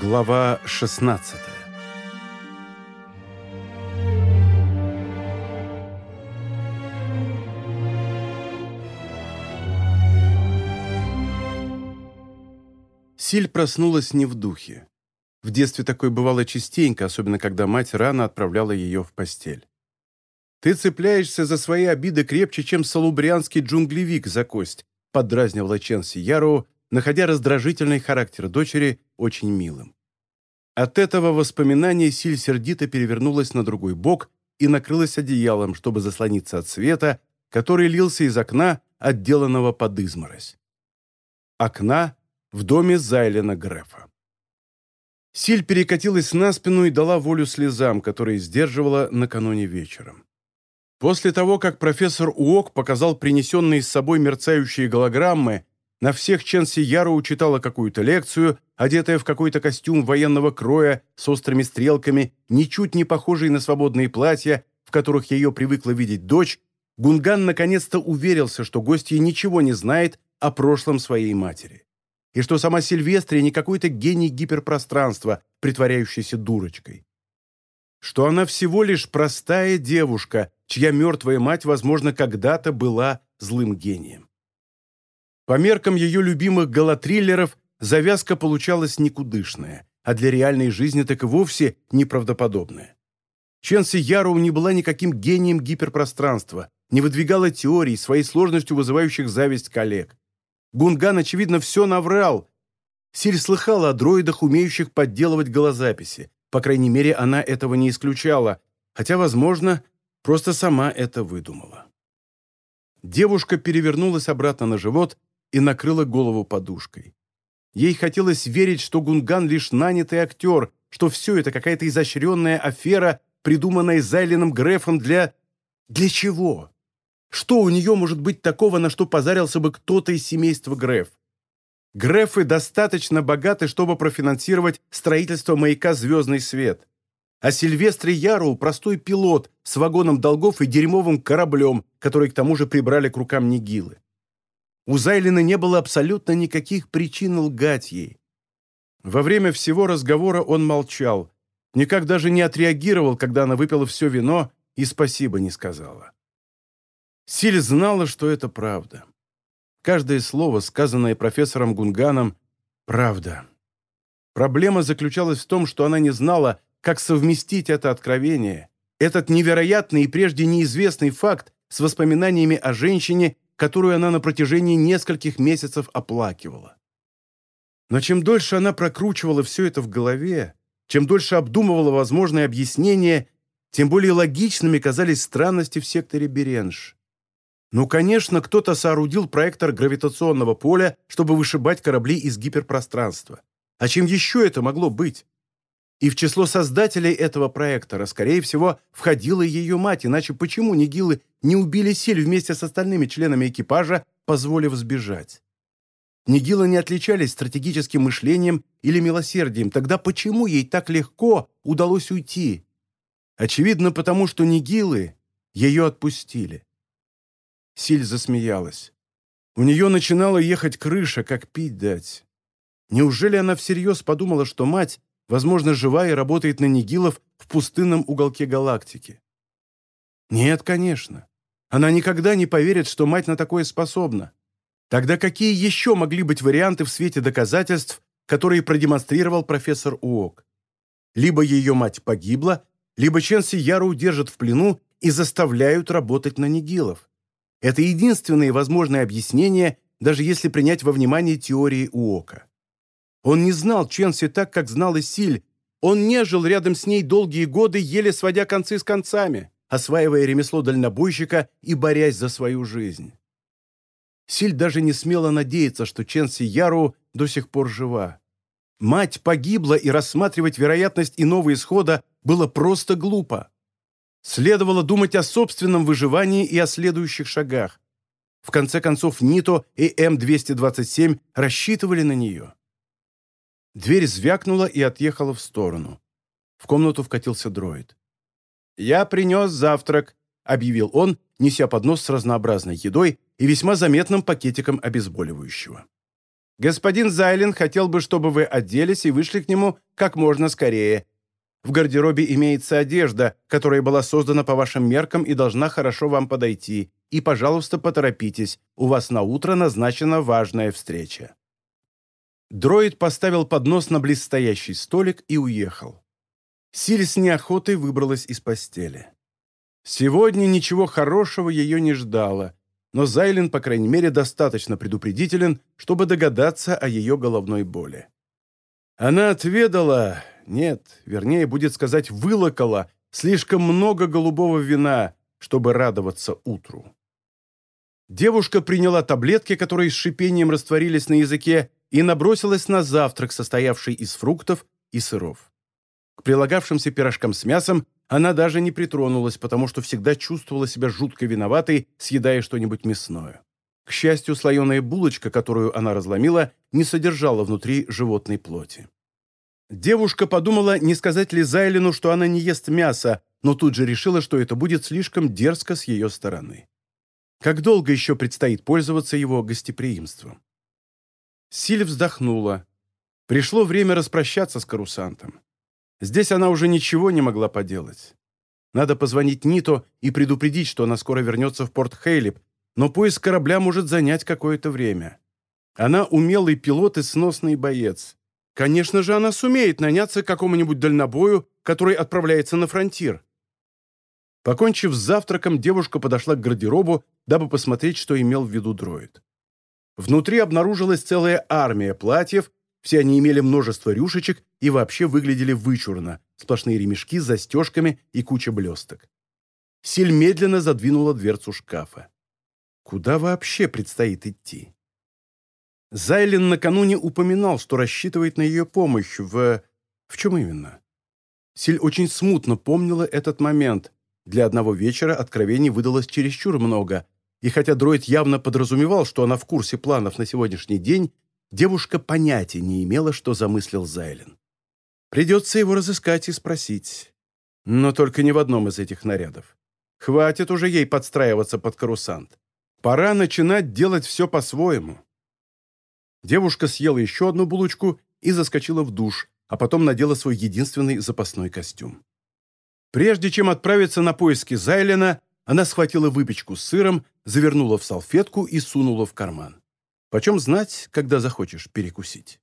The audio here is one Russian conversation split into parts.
Глава 16 Силь проснулась не в духе. В детстве такое бывало частенько, особенно когда мать рано отправляла ее в постель. «Ты цепляешься за свои обиды крепче, чем салубрианский джунглевик за кость», подразнивала Ченси Яру, находя раздражительный характер дочери очень милым. От этого воспоминания Силь сердито перевернулась на другой бок и накрылась одеялом, чтобы заслониться от света, который лился из окна, отделанного под изморозь. Окна в доме Зайлена Грефа. Силь перекатилась на спину и дала волю слезам, которые сдерживала накануне вечером. После того, как профессор Уок показал принесенные с собой мерцающие голограммы, на всех Ченси Яру учитала какую-то лекцию, одетая в какой-то костюм военного кроя с острыми стрелками, ничуть не похожий на свободные платья, в которых ее привыкла видеть дочь, Гунган наконец-то уверился, что гостья ничего не знает о прошлом своей матери. И что сама Сильвестрия не какой-то гений гиперпространства, притворяющийся дурочкой. Что она всего лишь простая девушка, чья мертвая мать, возможно, когда-то была злым гением. По меркам ее любимых галатриллеров завязка получалась никудышная, а для реальной жизни так и вовсе неправдоподобная. Ченси Яроу не была никаким гением гиперпространства, не выдвигала теорий, своей сложностью вызывающих зависть коллег. Гунган, очевидно, все наврал. Силь слыхала о дроидах, умеющих подделывать голозаписи. По крайней мере, она этого не исключала, хотя, возможно, просто сама это выдумала. Девушка перевернулась обратно на живот и накрыла голову подушкой. Ей хотелось верить, что Гунган лишь нанятый актер, что все это какая-то изощренная афера, придуманная Зайленом Грефом для... Для чего? Что у нее может быть такого, на что позарился бы кто-то из семейства Греф? Грефы достаточно богаты, чтобы профинансировать строительство маяка «Звездный свет». А Сильвестре Яроу – простой пилот с вагоном долгов и дерьмовым кораблем, который к тому же прибрали к рукам Нигилы. У Зайлина не было абсолютно никаких причин лгать ей. Во время всего разговора он молчал, никак даже не отреагировал, когда она выпила все вино и спасибо не сказала. Силь знала, что это правда. Каждое слово, сказанное профессором Гунганом, правда. Проблема заключалась в том, что она не знала, как совместить это откровение, этот невероятный и прежде неизвестный факт с воспоминаниями о женщине, которую она на протяжении нескольких месяцев оплакивала. Но чем дольше она прокручивала все это в голове, чем дольше обдумывала возможные объяснения, тем более логичными казались странности в секторе Беренж. Ну, конечно, кто-то соорудил проектор гравитационного поля, чтобы вышибать корабли из гиперпространства. А чем еще это могло быть? И в число создателей этого проектора, скорее всего, входила ее мать, иначе почему Нигилы не убили Силь вместе с остальными членами экипажа, позволив сбежать? Нигилы не отличались стратегическим мышлением или милосердием, тогда почему ей так легко удалось уйти? Очевидно, потому что Нигилы ее отпустили. Силь засмеялась. У нее начинала ехать крыша, как пить дать. Неужели она всерьез подумала, что мать возможно, жива и работает на Нигилов в пустынном уголке галактики. Нет, конечно. Она никогда не поверит, что мать на такое способна. Тогда какие еще могли быть варианты в свете доказательств, которые продемонстрировал профессор Уок? Либо ее мать погибла, либо Ченси Яру удержат в плену и заставляют работать на Нигилов. Это единственное возможное объяснение, даже если принять во внимание теории Уока. Он не знал Ченси так, как знал Исиль. Он не жил рядом с ней долгие годы, еле сводя концы с концами, осваивая ремесло дальнобойщика и борясь за свою жизнь. Силь даже не смела надеяться, что Ченси Яру до сих пор жива. Мать погибла, и рассматривать вероятность иного исхода было просто глупо. Следовало думать о собственном выживании и о следующих шагах. В конце концов, НИТО и М-227 рассчитывали на нее. Дверь звякнула и отъехала в сторону. В комнату вкатился дроид. «Я принес завтрак», — объявил он, неся поднос с разнообразной едой и весьма заметным пакетиком обезболивающего. Господин Зайлен хотел бы, чтобы вы оделись и вышли к нему как можно скорее. В гардеробе имеется одежда, которая была создана по вашим меркам и должна хорошо вам подойти. И, пожалуйста, поторопитесь, у вас на утро назначена важная встреча». Дроид поставил поднос на близстоящий столик и уехал. Силь с неохотой выбралась из постели. Сегодня ничего хорошего ее не ждало, но Зайлен, по крайней мере, достаточно предупредителен, чтобы догадаться о ее головной боли. Она отведала, нет, вернее, будет сказать, вылокала слишком много голубого вина, чтобы радоваться утру. Девушка приняла таблетки, которые с шипением растворились на языке, и набросилась на завтрак, состоявший из фруктов и сыров. К прилагавшимся пирожкам с мясом она даже не притронулась, потому что всегда чувствовала себя жутко виноватой, съедая что-нибудь мясное. К счастью, слоеная булочка, которую она разломила, не содержала внутри животной плоти. Девушка подумала, не сказать ли Зайлину, что она не ест мясо, но тут же решила, что это будет слишком дерзко с ее стороны. Как долго еще предстоит пользоваться его гостеприимством? Силь вздохнула. Пришло время распрощаться с карусантом. Здесь она уже ничего не могла поделать. Надо позвонить Нито и предупредить, что она скоро вернется в порт Хейлип, но поиск корабля может занять какое-то время. Она умелый пилот и сносный боец. Конечно же, она сумеет наняться к какому-нибудь дальнобою, который отправляется на фронтир. Покончив с завтраком, девушка подошла к гардеробу, дабы посмотреть, что имел в виду дроид. Внутри обнаружилась целая армия платьев, все они имели множество рюшечек и вообще выглядели вычурно, сплошные ремешки с застежками и куча блесток. Силь медленно задвинула дверцу шкафа. Куда вообще предстоит идти? Зайлен накануне упоминал, что рассчитывает на ее помощь в... В чем именно? Силь очень смутно помнила этот момент. Для одного вечера откровений выдалось чересчур много, и хотя дроид явно подразумевал, что она в курсе планов на сегодняшний день, Девушка понятия не имела, что замыслил Зайлен. Придется его разыскать и спросить. Но только не в одном из этих нарядов. Хватит уже ей подстраиваться под карусант. Пора начинать делать все по-своему. Девушка съела еще одну булочку и заскочила в душ, а потом надела свой единственный запасной костюм. Прежде чем отправиться на поиски Зайлена, она схватила выпечку с сыром, завернула в салфетку и сунула в карман. Почем знать, когда захочешь перекусить?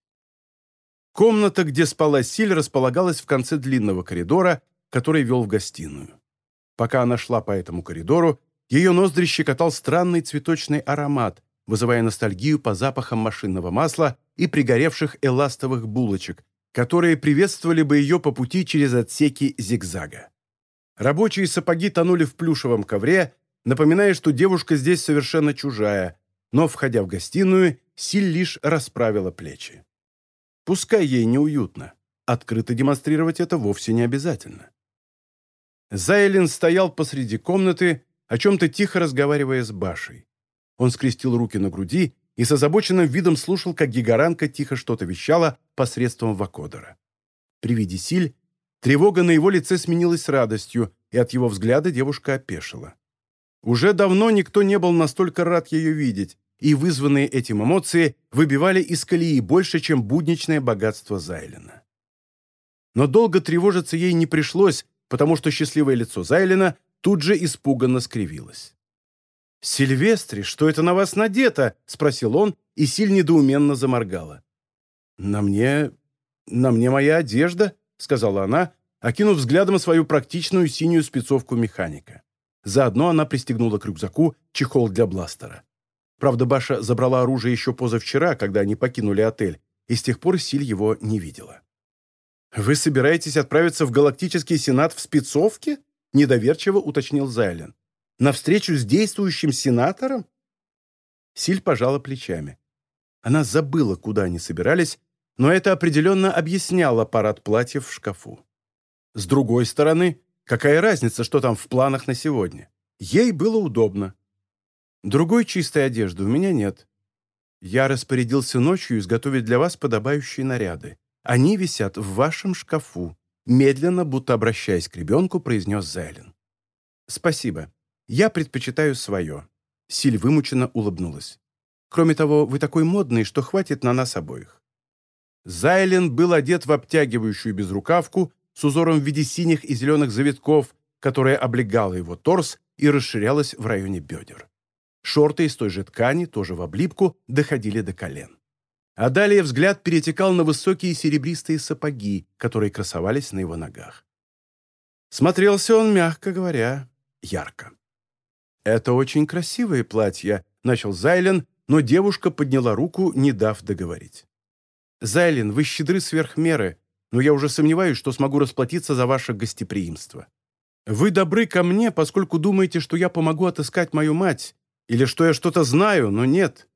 Комната, где спала Силь, располагалась в конце длинного коридора, который вел в гостиную. Пока она шла по этому коридору, ее ноздри щекотал странный цветочный аромат, вызывая ностальгию по запахам машинного масла и пригоревших эластовых булочек, которые приветствовали бы ее по пути через отсеки зигзага. Рабочие сапоги тонули в плюшевом ковре, напоминая, что девушка здесь совершенно чужая, но, входя в гостиную, Силь лишь расправила плечи. Пускай ей неуютно, открыто демонстрировать это вовсе не обязательно. Зайлин стоял посреди комнаты, о чем-то тихо разговаривая с Башей. Он скрестил руки на груди и с озабоченным видом слушал, как гигаранка тихо что-то вещала посредством вакодера. При виде Силь тревога на его лице сменилась радостью, и от его взгляда девушка опешила. Уже давно никто не был настолько рад ее видеть, и вызванные этим эмоции выбивали из колеи больше, чем будничное богатство Зайлена. Но долго тревожиться ей не пришлось, потому что счастливое лицо Зайлена тут же испуганно скривилось. «Сильвестри, что это на вас надето?» — спросил он, и Силь недоуменно заморгала. «На мне... на мне моя одежда», — сказала она, окинув взглядом свою практичную синюю спецовку механика. Заодно она пристегнула к рюкзаку чехол для бластера. Правда, Баша забрала оружие еще позавчера, когда они покинули отель, и с тех пор Силь его не видела. «Вы собираетесь отправиться в Галактический Сенат в спецовке?» – недоверчиво уточнил Зайлен. «На встречу с действующим сенатором?» Силь пожала плечами. Она забыла, куда они собирались, но это определенно объясняло парад платьев в шкафу. С другой стороны, Какая разница, что там в планах на сегодня? Ей было удобно. Другой чистой одежды у меня нет. Я распорядился ночью изготовить для вас подобающие наряды. Они висят в вашем шкафу. Медленно, будто обращаясь к ребенку, произнес Зайлен. Спасибо. Я предпочитаю свое. Силь вымученно улыбнулась. Кроме того, вы такой модный, что хватит на нас обоих». Зайлен был одет в обтягивающую безрукавку с узором в виде синих и зеленых завитков, которая облегала его торс и расширялась в районе бедер. Шорты из той же ткани, тоже в облипку, доходили до колен. А далее взгляд перетекал на высокие серебристые сапоги, которые красовались на его ногах. Смотрелся он, мягко говоря, ярко. «Это очень красивое платье», — начал Зайлен, но девушка подняла руку, не дав договорить. «Зайлен, вы щедры сверх меры, но я уже сомневаюсь, что смогу расплатиться за ваше гостеприимство. Вы добры ко мне, поскольку думаете, что я помогу отыскать мою мать, или что я что-то знаю, но нет.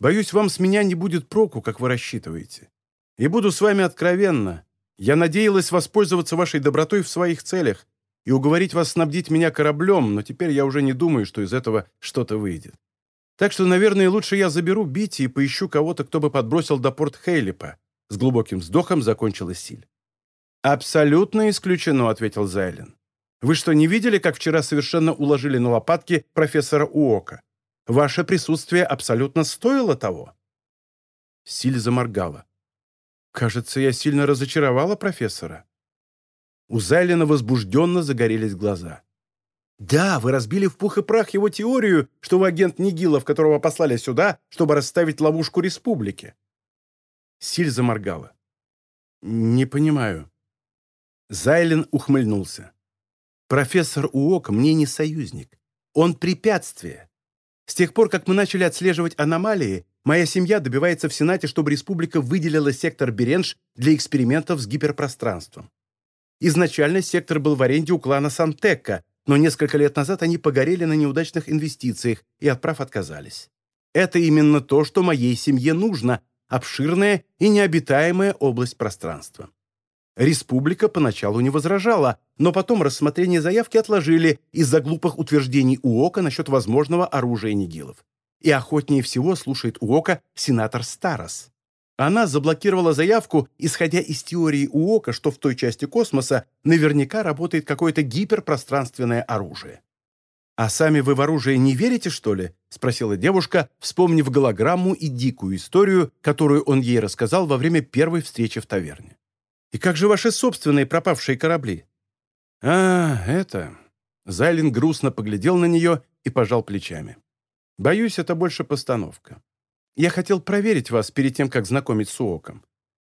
Боюсь, вам с меня не будет проку, как вы рассчитываете. И буду с вами откровенна. Я надеялась воспользоваться вашей добротой в своих целях и уговорить вас снабдить меня кораблем, но теперь я уже не думаю, что из этого что-то выйдет. Так что, наверное, лучше я заберу Бити и поищу кого-то, кто бы подбросил до порт Хейлипа. С глубоким вздохом закончила Силь. «Абсолютно исключено», — ответил Зайлен. «Вы что, не видели, как вчера совершенно уложили на лопатки профессора Уока? Ваше присутствие абсолютно стоило того». Силь заморгала. «Кажется, я сильно разочаровала профессора». У Зайлина возбужденно загорелись глаза. «Да, вы разбили в пух и прах его теорию, что вы агент Нигилов, которого послали сюда, чтобы расставить ловушку республике». Силь заморгала. «Не понимаю». Зайлен ухмыльнулся. «Профессор Уок мне не союзник. Он препятствие. С тех пор, как мы начали отслеживать аномалии, моя семья добивается в Сенате, чтобы республика выделила сектор Беренж для экспериментов с гиперпространством. Изначально сектор был в аренде у клана Сантекка, но несколько лет назад они погорели на неудачных инвестициях и от прав отказались. Это именно то, что моей семье нужно – обширная и необитаемая область пространства. Республика поначалу не возражала, но потом рассмотрение заявки отложили из-за глупых утверждений УОКа насчет возможного оружия Нигилов. И охотнее всего слушает УОКа сенатор Старос. Она заблокировала заявку, исходя из теории УОКа, что в той части космоса наверняка работает какое-то гиперпространственное оружие. «А сами вы в оружие не верите, что ли?» — спросила девушка, вспомнив голограмму и дикую историю, которую он ей рассказал во время первой встречи в таверне. И как же ваши собственные пропавшие корабли?» «А, это...» Зайлин грустно поглядел на нее и пожал плечами. «Боюсь, это больше постановка. Я хотел проверить вас перед тем, как знакомить с Уоком.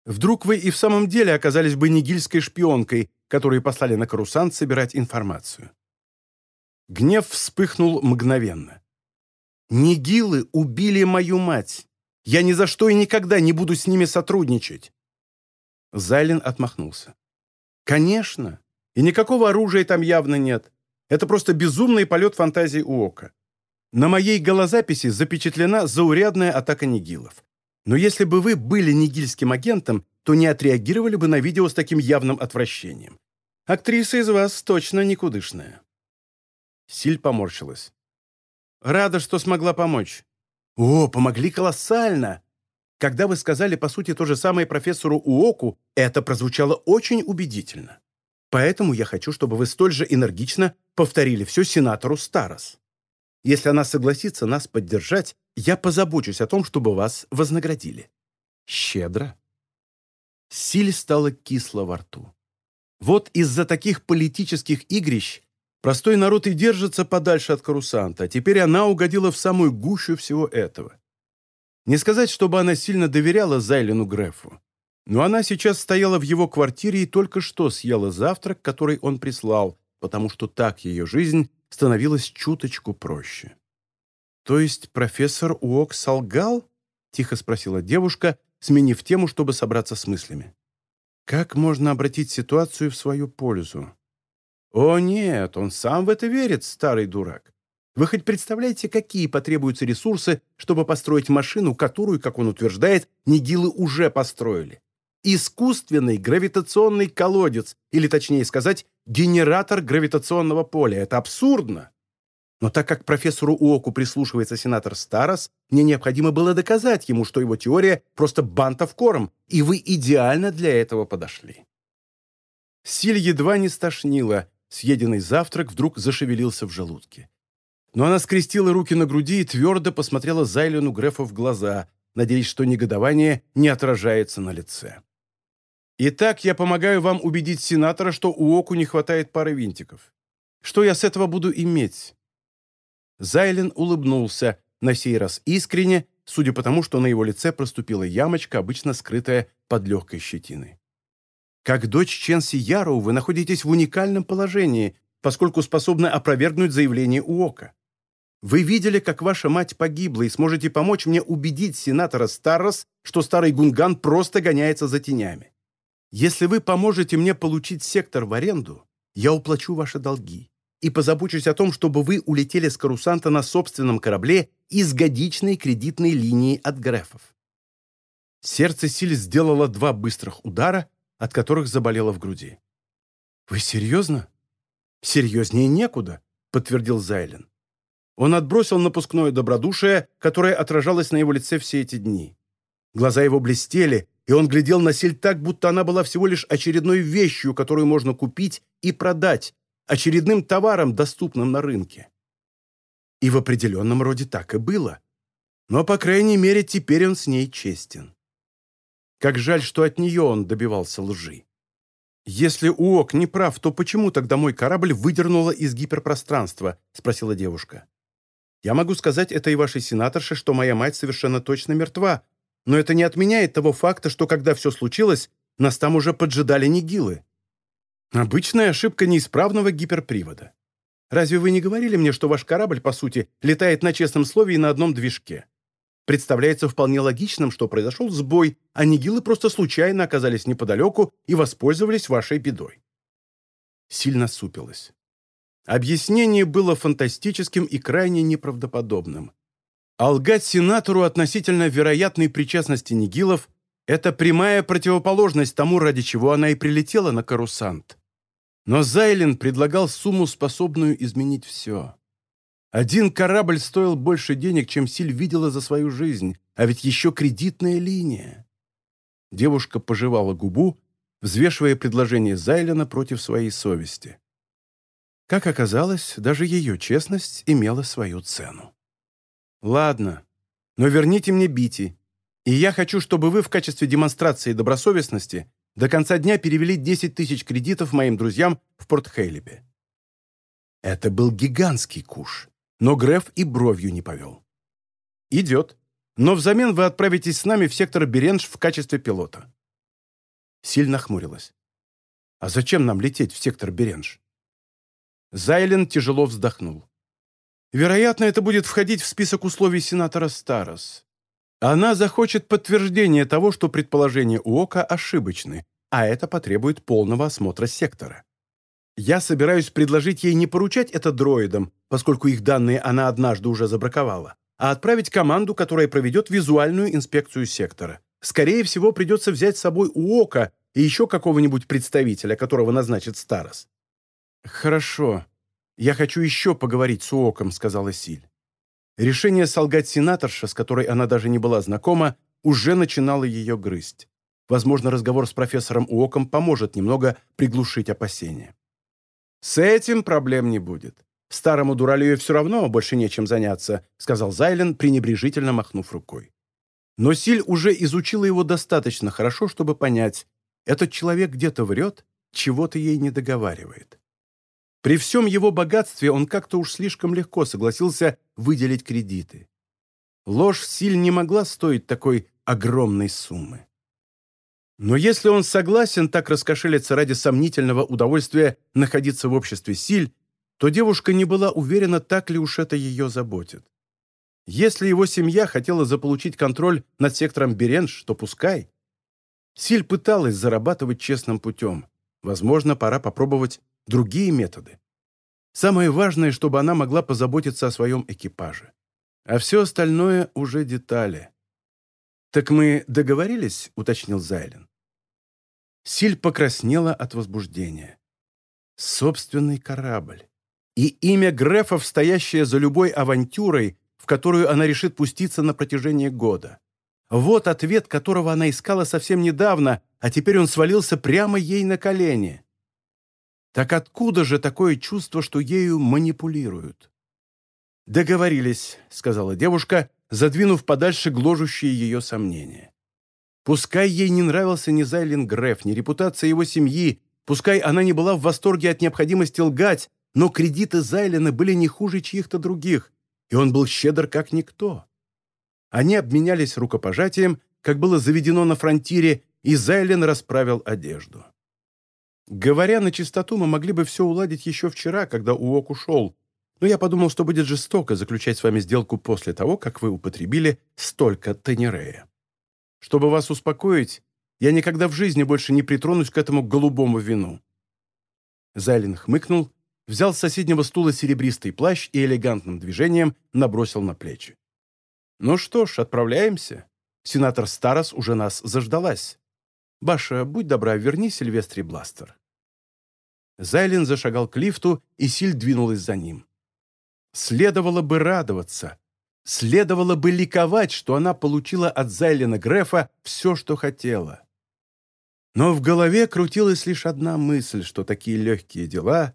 Вдруг вы и в самом деле оказались бы нигильской шпионкой, которую послали на Карусант собирать информацию». Гнев вспыхнул мгновенно. «Нигилы убили мою мать. Я ни за что и никогда не буду с ними сотрудничать. Зайлин отмахнулся. «Конечно. И никакого оружия там явно нет. Это просто безумный полет фантазии у ока. На моей голозаписи запечатлена заурядная атака нигилов. Но если бы вы были нигильским агентом, то не отреагировали бы на видео с таким явным отвращением. Актриса из вас точно никудышная». Силь поморщилась. «Рада, что смогла помочь». «О, помогли колоссально! Когда вы сказали, по сути, то же самое профессору Уоку, это прозвучало очень убедительно. Поэтому я хочу, чтобы вы столь же энергично повторили все сенатору Старос. Если она согласится нас поддержать, я позабочусь о том, чтобы вас вознаградили. Щедро. Силь стала кисло во рту. Вот из-за таких политических игрищ простой народ и держится подальше от карусанта, а теперь она угодила в самую гущу всего этого. Не сказать, чтобы она сильно доверяла Зайлену Грефу. Но она сейчас стояла в его квартире и только что съела завтрак, который он прислал, потому что так ее жизнь становилась чуточку проще. «То есть профессор Уок солгал?» — тихо спросила девушка, сменив тему, чтобы собраться с мыслями. «Как можно обратить ситуацию в свою пользу?» «О нет, он сам в это верит, старый дурак. Вы хоть представляете, какие потребуются ресурсы, чтобы построить машину, которую, как он утверждает, нигилы уже построили? Искусственный гравитационный колодец, или точнее сказать, генератор гравитационного поля. Это абсурдно. Но так как профессору Уоку прислушивается сенатор Старос, мне необходимо было доказать ему, что его теория просто бантов корм, и вы идеально для этого подошли. Силь едва не стошнила, съеденный завтрак вдруг зашевелился в желудке. Но она скрестила руки на груди и твердо посмотрела Зайлену Грефу в глаза, надеясь, что негодование не отражается на лице. «Итак, я помогаю вам убедить сенатора, что у Оку не хватает пары винтиков. Что я с этого буду иметь?» Зайлен улыбнулся, на сей раз искренне, судя по тому, что на его лице проступила ямочка, обычно скрытая под легкой щетиной. «Как дочь Ченси Яроу вы находитесь в уникальном положении, поскольку способны опровергнуть заявление Уока. Вы видели, как ваша мать погибла, и сможете помочь мне убедить сенатора Старрос, что старый Гунган просто гоняется за тенями. Если вы поможете мне получить сектор в аренду, я уплачу ваши долги и позабочусь о том, чтобы вы улетели с Карусанта на собственном корабле из годичной кредитной линии от Грефов. Сердце Силь сделало два быстрых удара, от которых заболело в груди. «Вы серьезно?» «Серьезнее некуда», — подтвердил Зайлен. Он отбросил напускное добродушие, которое отражалось на его лице все эти дни. Глаза его блестели, и он глядел на Силь так, будто она была всего лишь очередной вещью, которую можно купить и продать, очередным товаром, доступным на рынке. И в определенном роде так и было. Но, по крайней мере, теперь он с ней честен. Как жаль, что от нее он добивался лжи. «Если Уок не прав, то почему тогда мой корабль выдернуло из гиперпространства?» – спросила девушка. Я могу сказать этой вашей сенаторше, что моя мать совершенно точно мертва, но это не отменяет того факта, что когда все случилось, нас там уже поджидали нигилы. Обычная ошибка неисправного гиперпривода. Разве вы не говорили мне, что ваш корабль, по сути, летает на честном слове и на одном движке? Представляется вполне логичным, что произошел сбой, а нигилы просто случайно оказались неподалеку и воспользовались вашей бедой. Сильно супилась. Объяснение было фантастическим и крайне неправдоподобным. А лгать сенатору относительно вероятной причастности Нигилов – это прямая противоположность тому, ради чего она и прилетела на карусант. Но Зайлен предлагал сумму, способную изменить все. Один корабль стоил больше денег, чем Силь видела за свою жизнь, а ведь еще кредитная линия. Девушка пожевала губу, взвешивая предложение Зайлена против своей совести. Как оказалось, даже ее честность имела свою цену. «Ладно, но верните мне Бити, и я хочу, чтобы вы в качестве демонстрации добросовестности до конца дня перевели 10 тысяч кредитов моим друзьям в Порт-Хейлибе». Это был гигантский куш, но Греф и бровью не повел. «Идет, но взамен вы отправитесь с нами в сектор Беренж в качестве пилота». Сильно хмурилась. «А зачем нам лететь в сектор Беренж?» Зайлен тяжело вздохнул. Вероятно, это будет входить в список условий сенатора Старос. Она захочет подтверждения того, что предположения Уока ошибочны, а это потребует полного осмотра сектора. Я собираюсь предложить ей не поручать это дроидам, поскольку их данные она однажды уже забраковала, а отправить команду, которая проведет визуальную инспекцию сектора. Скорее всего, придется взять с собой Уока и еще какого-нибудь представителя, которого назначит Старос. «Хорошо. Я хочу еще поговорить с Уоком», — сказала Силь. Решение солгать сенаторша, с которой она даже не была знакома, уже начинало ее грызть. Возможно, разговор с профессором Уоком поможет немного приглушить опасения. «С этим проблем не будет. Старому дуралею все равно больше нечем заняться», сказал Зайлен, пренебрежительно махнув рукой. Но Силь уже изучила его достаточно хорошо, чтобы понять, этот человек где-то врет, чего-то ей не договаривает. При всем его богатстве он как-то уж слишком легко согласился выделить кредиты. Ложь Силь не могла стоить такой огромной суммы. Но если он согласен так раскошелиться ради сомнительного удовольствия находиться в обществе Силь, то девушка не была уверена, так ли уж это ее заботит. Если его семья хотела заполучить контроль над сектором Беренж, то пускай. Силь пыталась зарабатывать честным путем. Возможно, пора попробовать другие методы. Самое важное, чтобы она могла позаботиться о своем экипаже. А все остальное уже детали. «Так мы договорились?» — уточнил Зайлен. Силь покраснела от возбуждения. Собственный корабль. И имя Грефов, стоящее за любой авантюрой, в которую она решит пуститься на протяжении года. Вот ответ, которого она искала совсем недавно, а теперь он свалился прямо ей на колени. Так откуда же такое чувство, что ею манипулируют? «Договорились», — сказала девушка, задвинув подальше гложущие ее сомнения. Пускай ей не нравился ни Зайлин Греф, ни репутация его семьи, пускай она не была в восторге от необходимости лгать, но кредиты Зайлина были не хуже чьих-то других, и он был щедр как никто. Они обменялись рукопожатием, как было заведено на фронтире, и Зайлен расправил одежду. Говоря на чистоту, мы могли бы все уладить еще вчера, когда Уок ушел, но я подумал, что будет жестоко заключать с вами сделку после того, как вы употребили столько тенерея. Чтобы вас успокоить, я никогда в жизни больше не притронусь к этому голубому вину». Зайлин хмыкнул, взял с соседнего стула серебристый плащ и элегантным движением набросил на плечи. «Ну что ж, отправляемся. Сенатор Старос уже нас заждалась. Баша, будь добра, верни Сильвестре Бластер». Зайлин зашагал к лифту, и Силь двинулась за ним. Следовало бы радоваться. Следовало бы ликовать, что она получила от Зайлина Грефа все, что хотела. Но в голове крутилась лишь одна мысль, что такие легкие дела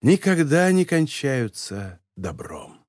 никогда не кончаются добром.